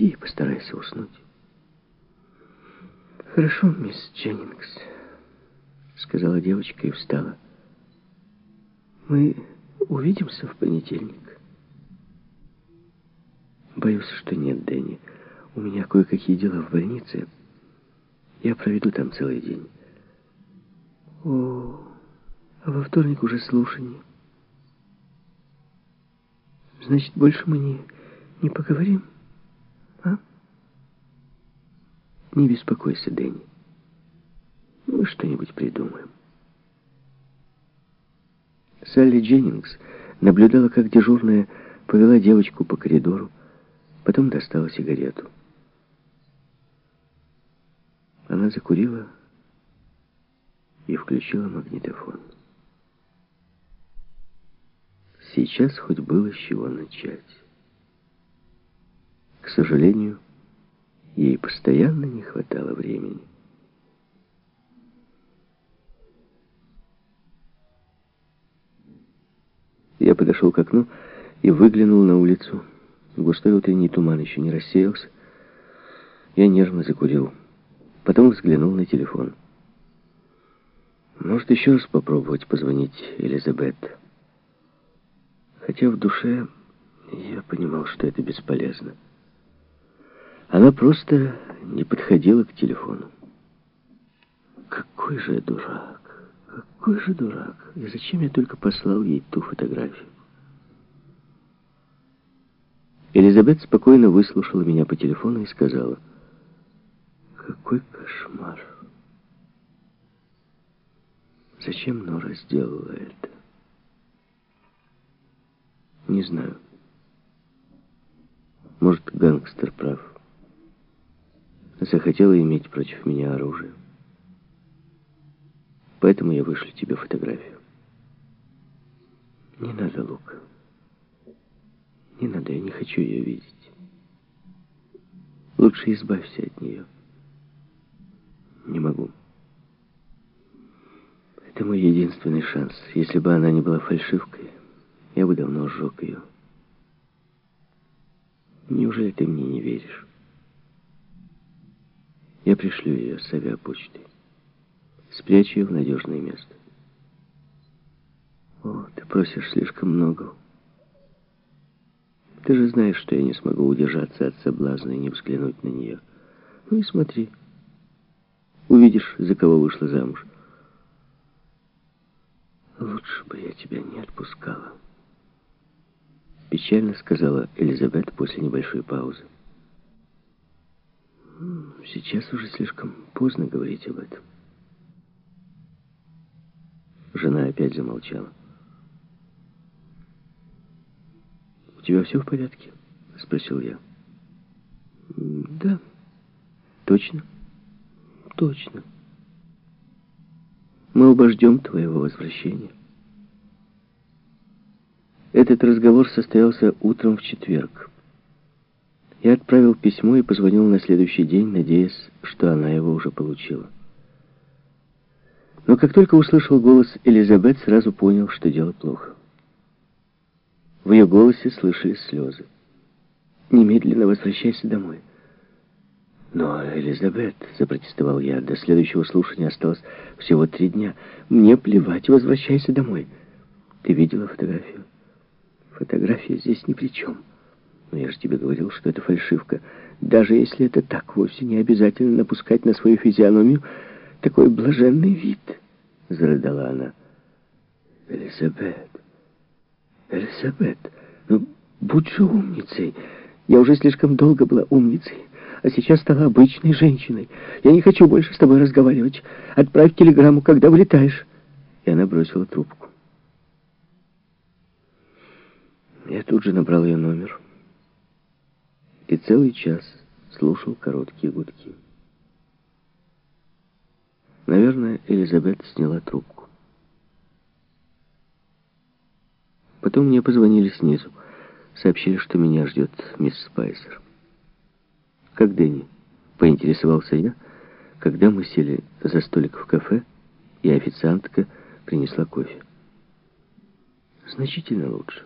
Иди и постарайся уснуть. Хорошо, мисс Дженнингс, сказала девочка и встала. Мы увидимся в понедельник. Боюсь, что нет, Дэнни. У меня кое-какие дела в больнице. Я проведу там целый день. О, а во вторник уже слушание. Значит, больше мы не, не поговорим, а? Не беспокойся, Дэнни. Мы что-нибудь придумаем. Салли Дженнингс наблюдала, как дежурная повела девочку по коридору, потом достала сигарету. Она закурила и включила магнитофон. Сейчас хоть было с чего начать. К сожалению, ей постоянно не хватало времени. Я подошел к окну и выглянул на улицу. Густой утренний туман еще не рассеялся. Я нервно закурил. Потом взглянул на телефон. Может, еще раз попробовать позвонить Элизабет. Хотя в душе я понимал, что это бесполезно. Она просто не подходила к телефону. Какой же я дурак! Какой же дурак! И зачем я только послал ей ту фотографию? Элизабет спокойно выслушала меня по телефону и сказала, «Какой кошмар! Зачем Нора сделала это?» Не знаю. Может, гангстер прав. Захотела иметь против меня оружие. Поэтому я вышлю тебе фотографию. Не надо, Лука. Не надо, я не хочу ее видеть. Лучше избавься от нее. Не могу. Это мой единственный шанс. Если бы она не была фальшивкой, я бы давно сжег ее. Неужели ты мне не веришь? Я пришлю ее с авиапочтой. Спрячь ее в надежное место. О, ты просишь слишком много. Ты же знаешь, что я не смогу удержаться от соблазна и не взглянуть на нее. Ну и смотри. Увидишь, за кого вышла замуж. Лучше бы я тебя не отпускала. Печально сказала Элизабет после небольшой паузы. Сейчас уже слишком поздно говорить об этом. Жена опять замолчала. «У тебя все в порядке?» — спросил я. «Да, точно, точно. Мы оба ждем твоего возвращения». Этот разговор состоялся утром в четверг. Я отправил письмо и позвонил на следующий день, надеясь, что она его уже получила. Но как только услышал голос Элизабет, сразу понял, что дело плохо. В ее голосе слышались слезы. «Немедленно возвращайся домой». «Но, Элизабет», — запротестовал я, — «до следующего слушания осталось всего три дня. Мне плевать, возвращайся домой». «Ты видела фотографию?» «Фотография здесь ни при чем». «Но я же тебе говорил, что это фальшивка. Даже если это так, вовсе не обязательно напускать на свою физиономию такой блаженный вид», — зарыдала она. «Элизабет, Элизабет, ну, будь же умницей. Я уже слишком долго была умницей, а сейчас стала обычной женщиной. Я не хочу больше с тобой разговаривать. Отправь телеграмму, когда вылетаешь». И она бросила трубку. Я тут же набрал ее номер целый час слушал короткие гудки. Наверное, Элизабет сняла трубку. Потом мне позвонили снизу. Сообщили, что меня ждет мисс Спайсер. «Как Дэнни?» — поинтересовался я, когда мы сели за столик в кафе, и официантка принесла кофе. «Значительно лучше».